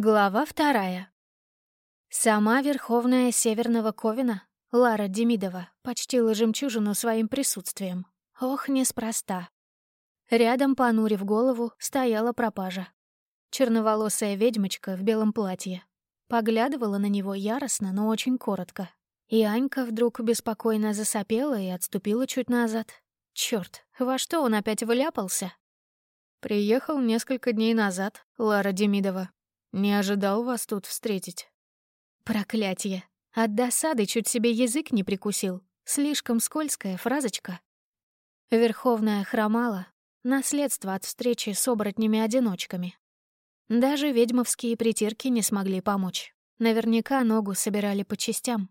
Глава вторая. Сама Верховная Северного Ковина, Лара Демидова, почтила жемчужину своим присутствием. Ох, неспроста. Рядом, понурив голову, стояла пропажа. Черноволосая ведьмочка в белом платье. Поглядывала на него яростно, но очень коротко. И Анька вдруг беспокойно засопела и отступила чуть назад. Чёрт, во что он опять вляпался? «Приехал несколько дней назад, Лара Демидова», не ожидал вас тут встретить. Проклятие. От досады чуть себе язык не прикусил. Слишком скользкая фразочка. Верховная хромала. Наследство от встречи с оборотнями-одиночками. Даже ведьмовские притирки не смогли помочь. Наверняка ногу собирали по частям.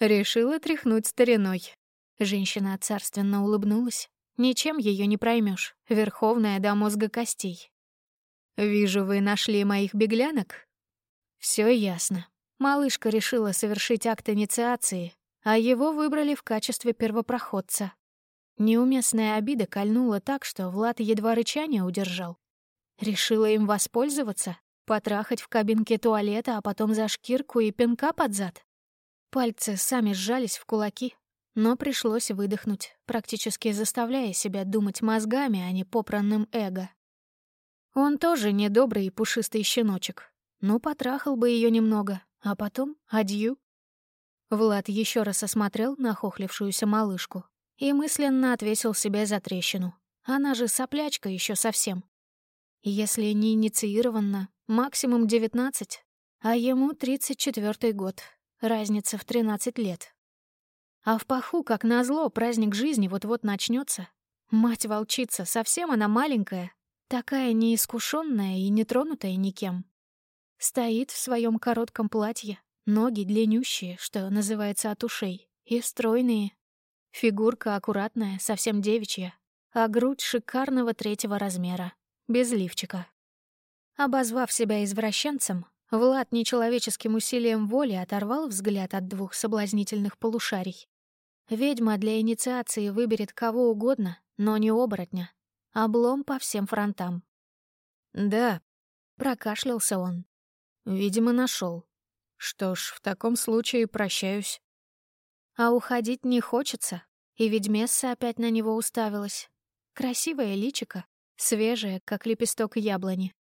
Решила тряхнуть стариной. Женщина царственно улыбнулась. Ничем ее не проймешь. Верховная до мозга костей. «Вижу, вы нашли моих беглянок?» Все ясно. Малышка решила совершить акт инициации, а его выбрали в качестве первопроходца. Неуместная обида кольнула так, что Влад едва рычание удержал. Решила им воспользоваться, потрахать в кабинке туалета, а потом за шкирку и пинка под зад. Пальцы сами сжались в кулаки, но пришлось выдохнуть, практически заставляя себя думать мозгами, а не попранным эго. Он тоже недобрый и пушистый щеночек. Ну, потрахал бы ее немного, а потом адью. Влад еще раз осмотрел нахохлившуюся малышку и мысленно отвесил себе за трещину. Она же соплячка еще совсем. Если не инициирована, максимум 19, а ему 34-й год, разница в 13 лет. А в паху, как назло, праздник жизни вот-вот начнется. Мать-волчица, совсем она маленькая, Такая неискушенная и не тронутая никем. Стоит в своем коротком платье, ноги длиннющие, что называется от ушей, и стройные. Фигурка аккуратная, совсем девичья, а грудь шикарного третьего размера, без лифчика. Обозвав себя извращенцем, Влад нечеловеческим усилием воли оторвал взгляд от двух соблазнительных полушарий. Ведьма для инициации выберет кого угодно, но не оборотня, Облом по всем фронтам. «Да», — прокашлялся он. «Видимо, нашел. Что ж, в таком случае прощаюсь». А уходить не хочется, и ведьмесса опять на него уставилась. Красивое личико, свежее, как лепесток яблони.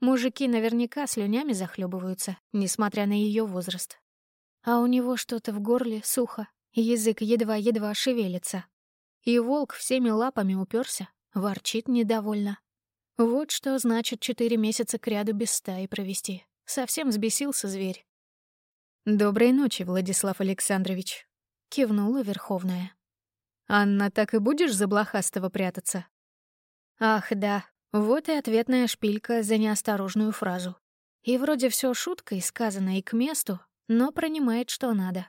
Мужики наверняка слюнями захлебываются, несмотря на ее возраст. А у него что-то в горле сухо, язык едва-едва шевелится. И волк всеми лапами уперся, Ворчит недовольно. Вот что значит четыре месяца кряду без стаи провести. Совсем взбесился зверь. «Доброй ночи, Владислав Александрович», — кивнула Верховная. «Анна, так и будешь за блохастого прятаться?» Ах, да, вот и ответная шпилька за неосторожную фразу. И вроде все шуткой сказано и к месту, но пронимает, что надо.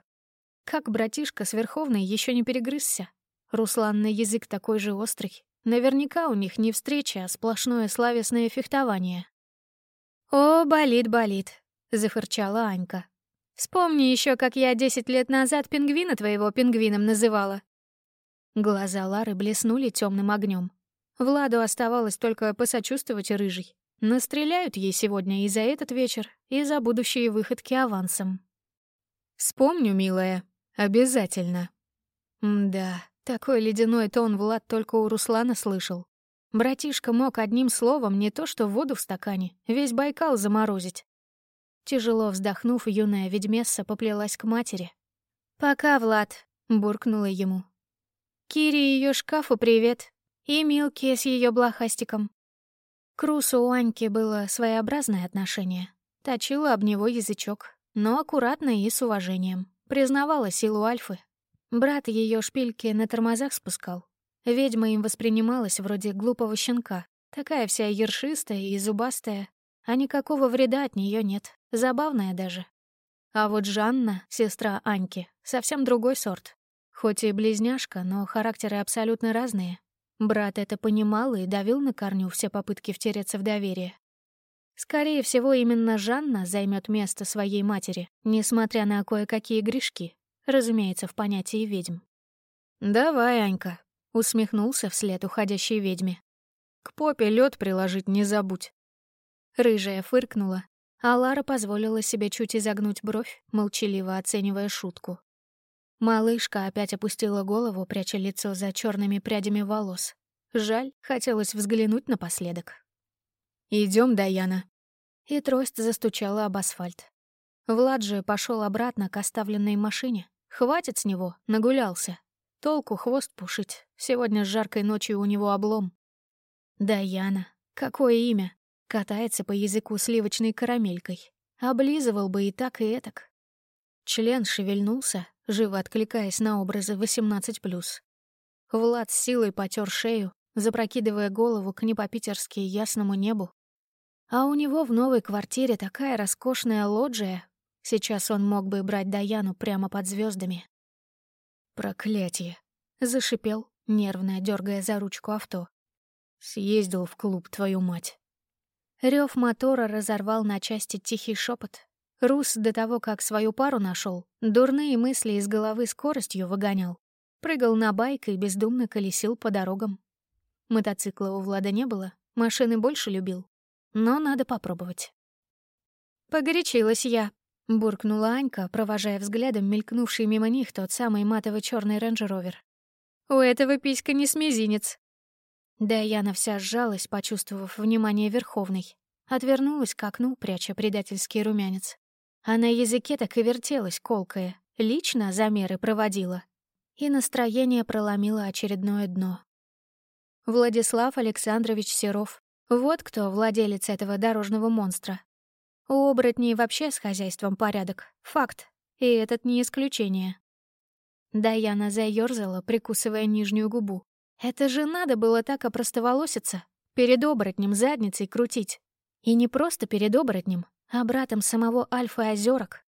Как братишка с Верховной еще не перегрызся. Руслан на язык такой же острый, Наверняка у них не встреча, а сплошное славесное фехтование. «О, болит, болит», — зафырчала Анька. «Вспомни еще, как я десять лет назад пингвина твоего пингвином называла». Глаза Лары блеснули темным огнем. Владу оставалось только посочувствовать рыжий. Настреляют ей сегодня и за этот вечер, и за будущие выходки авансом. «Вспомню, милая, обязательно». М да, такой ледяной тон Влад только у Руслана слышал. Братишка мог одним словом не то что воду в стакане, весь Байкал заморозить. Тяжело вздохнув, юная ведьмесса поплелась к матери. «Пока, Влад», — буркнула ему. «Кире ее шкафу привет, и Милке с ее блохастиком». К Русу у Аньки было своеобразное отношение. Точила об него язычок, но аккуратно и с уважением. Признавала силу Альфы, Брат ее шпильки на тормозах спускал. Ведьма им воспринималась вроде глупого щенка. Такая вся ершистая и зубастая. А никакого вреда от нее нет. Забавная даже. А вот Жанна, сестра Аньки, совсем другой сорт. Хоть и близняшка, но характеры абсолютно разные. Брат это понимал и давил на корню все попытки втереться в доверие. Скорее всего, именно Жанна займет место своей матери, несмотря на кое-какие грешки, разумеется, в понятии ведьм. «Давай, Анька», — усмехнулся вслед уходящей ведьме. «К попе лед приложить не забудь». Рыжая фыркнула, а Лара позволила себе чуть изогнуть бровь, молчаливо оценивая шутку. Малышка опять опустила голову, пряча лицо за черными прядями волос. Жаль, хотелось взглянуть напоследок. Идем, Даяна». И трость застучала об асфальт. Влад же пошел обратно к оставленной машине. Хватит с него, нагулялся. Толку хвост пушить. Сегодня с жаркой ночью у него облом. Даяна. Какое имя? Катается по языку сливочной карамелькой. Облизывал бы и так, и этак. Член шевельнулся, живо откликаясь на образы 18+. Влад с силой потер шею, запрокидывая голову к не по-питерски ясному небу. А у него в новой квартире такая роскошная лоджия. Сейчас он мог бы брать Даяну прямо под звездами. Проклятие! Зашипел, нервно дергая за ручку авто. Съездил в клуб, твою мать. Рев мотора разорвал на части тихий шепот. Рус до того, как свою пару нашел, дурные мысли из головы скоростью выгонял. Прыгал на байк и бездумно колесил по дорогам. Мотоцикла у Влада не было, машины больше любил. Но надо попробовать. «Погорячилась я», — буркнула Анька, провожая взглядом мелькнувший мимо них тот самый матовый черный рейндж-ровер. «У этого писька не с мизинец». Даяна вся сжалась, почувствовав внимание Верховной. Отвернулась к окну, пряча предательский румянец. А на языке так и вертелась колкая. Лично замеры проводила. И настроение проломило очередное дно. Владислав Александрович Серов. Вот кто владелец этого дорожного монстра. У оборотней вообще с хозяйством порядок. Факт. И этот не исключение. Даяна заёрзала, прикусывая нижнюю губу. Это же надо было так опростоволоситься. Перед оборотнем задницей крутить. И не просто перед оборотнем, а братом самого Альфа Озерок.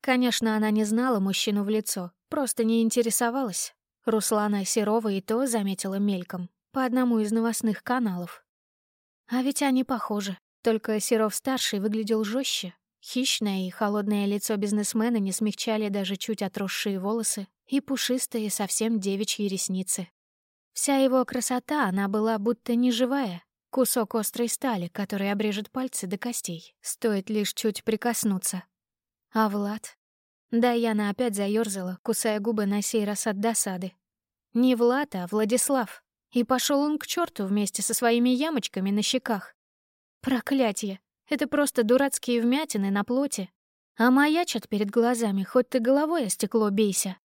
Конечно, она не знала мужчину в лицо, просто не интересовалась. Руслана Серова и то заметила мельком по одному из новостных каналов. А ведь они похожи, только Серов-старший выглядел жестче. Хищное и холодное лицо бизнесмена не смягчали даже чуть отросшие волосы и пушистые совсем девичьи ресницы. Вся его красота, она была будто неживая, кусок острой стали, который обрежет пальцы до костей, стоит лишь чуть прикоснуться. А Влад? Даяна опять заёрзала, кусая губы на сей раз от досады. Не Влад, а Владислав. И пошел он к черту вместе со своими ямочками на щеках. Проклятье! Это просто дурацкие вмятины на плоти. А маячат перед глазами, хоть ты головой о стекло бейся.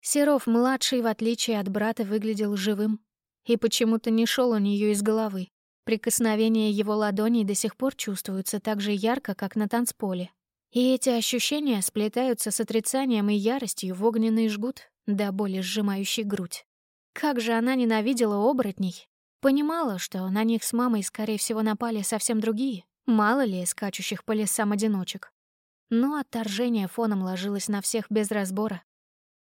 Серов-младший, в отличие от брата, выглядел живым. И почему-то не шел у нее из головы. Прикосновения его ладоней до сих пор чувствуются так же ярко, как на танцполе. И эти ощущения сплетаются с отрицанием и яростью в огненный жгут, до боли сжимающий грудь. Как же она ненавидела оборотней. Понимала, что на них с мамой, скорее всего, напали совсем другие, мало ли скачущих по лесам одиночек. Но отторжение фоном ложилось на всех без разбора.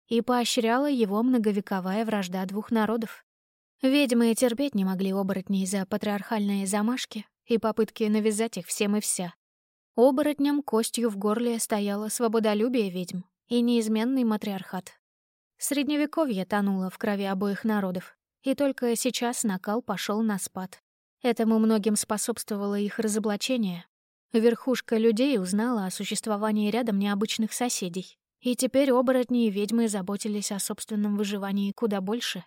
И поощряла его многовековая вражда двух народов. Ведьмы терпеть не могли оборотней за патриархальные замашки и попытки навязать их всем и вся. Оборотням костью в горле стояло свободолюбие ведьм и неизменный матриархат. Средневековье тонуло в крови обоих народов, и только сейчас накал пошел на спад. Этому многим способствовало их разоблачение. Верхушка людей узнала о существовании рядом необычных соседей, и теперь оборотни и ведьмы заботились о собственном выживании куда больше.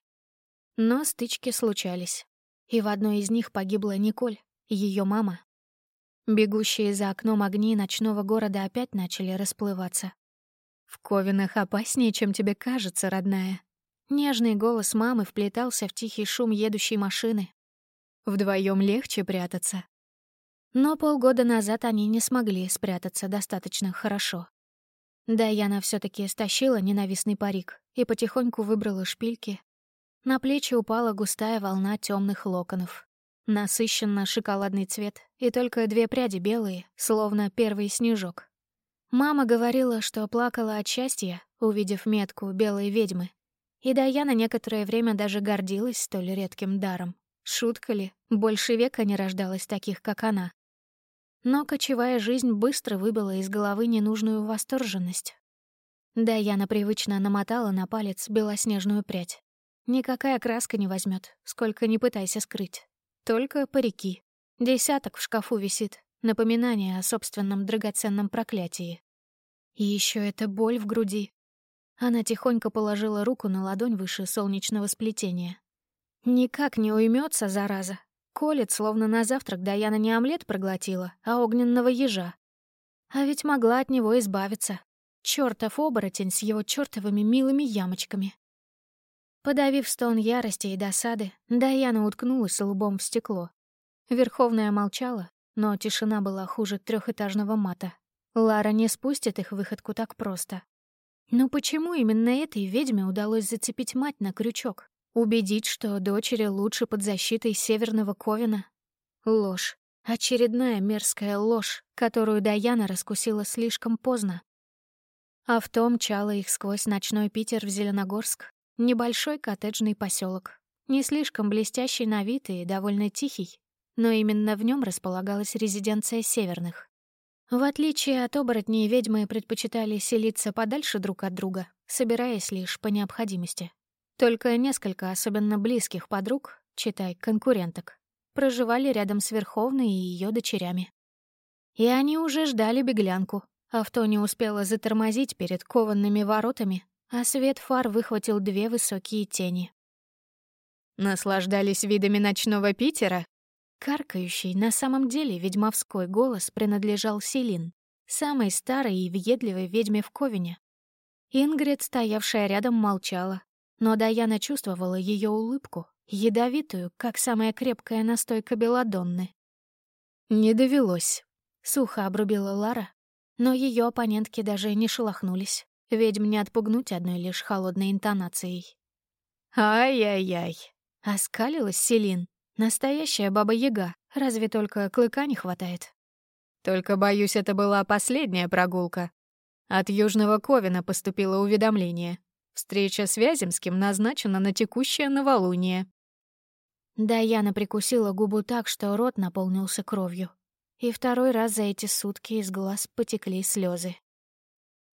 Но стычки случались, и в одной из них погибла Николь, ее мама. Бегущие за окном огни ночного города опять начали расплываться. «В Ковинах опаснее, чем тебе кажется, родная». Нежный голос мамы вплетался в тихий шум едущей машины. Вдвоем легче прятаться. Но полгода назад они не смогли спрятаться достаточно хорошо. Даяна все таки стащила ненавистный парик и потихоньку выбрала шпильки. На плечи упала густая волна темных локонов. Насыщенно шоколадный цвет, и только две пряди белые, словно первый снежок. Мама говорила, что плакала от счастья, увидев метку белой ведьмы. И Даяна некоторое время даже гордилась столь редким даром. Шутка ли, больше века не рождалось таких, как она. Но кочевая жизнь быстро выбила из головы ненужную восторженность. Даяна привычно намотала на палец белоснежную прядь. Никакая краска не возьмет, сколько не пытайся скрыть. Только парики. Десяток в шкафу висит, напоминание о собственном драгоценном проклятии. И еще эта боль в груди. Она тихонько положила руку на ладонь выше солнечного сплетения. Никак не уймется, зараза. Колет, словно на завтрак Даяна не омлет проглотила, а огненного ежа. А ведь могла от него избавиться. Чёртов оборотень с его чёртовыми милыми ямочками. Подавив стон ярости и досады, Даяна уткнулась лбом в стекло. Верховная молчала, но тишина была хуже трехэтажного мата. Лара не спустит их выходку так просто. Но почему именно этой ведьме удалось зацепить мать на крючок? Убедить, что дочери лучше под защитой Северного Ковина? Ложь. Очередная мерзкая ложь, которую Даяна раскусила слишком поздно. Авто мчало их сквозь ночной Питер в Зеленогорск. Небольшой коттеджный поселок, Не слишком блестящий на вид и довольно тихий, но именно в нем располагалась резиденция Северных. В отличие от оборотней, ведьмы предпочитали селиться подальше друг от друга, собираясь лишь по необходимости. Только несколько особенно близких подруг, читай, конкуренток, проживали рядом с Верховной и ее дочерями. И они уже ждали беглянку. Авто не успело затормозить перед кованными воротами, а свет фар выхватил две высокие тени. «Наслаждались видами ночного Питера?» Каркающий, на самом деле ведьмовской голос принадлежал Селин, самой старой и въедливой ведьме в Ковине. Ингрид, стоявшая рядом, молчала, но Даяна чувствовала ее улыбку, ядовитую, как самая крепкая настойка Беладонны. «Не довелось», — сухо обрубила Лара, но ее оппонентки даже не шелохнулись. Ведьм не отпугнуть одной лишь холодной интонацией. «Ай-яй-яй», — оскалилась Селин, Настоящая баба-яга, разве только клыка не хватает. Только, боюсь, это была последняя прогулка. От Южного Ковина поступило уведомление. Встреча с Вяземским назначена на текущее новолуние. Даяна прикусила губу так, что рот наполнился кровью. И второй раз за эти сутки из глаз потекли слезы.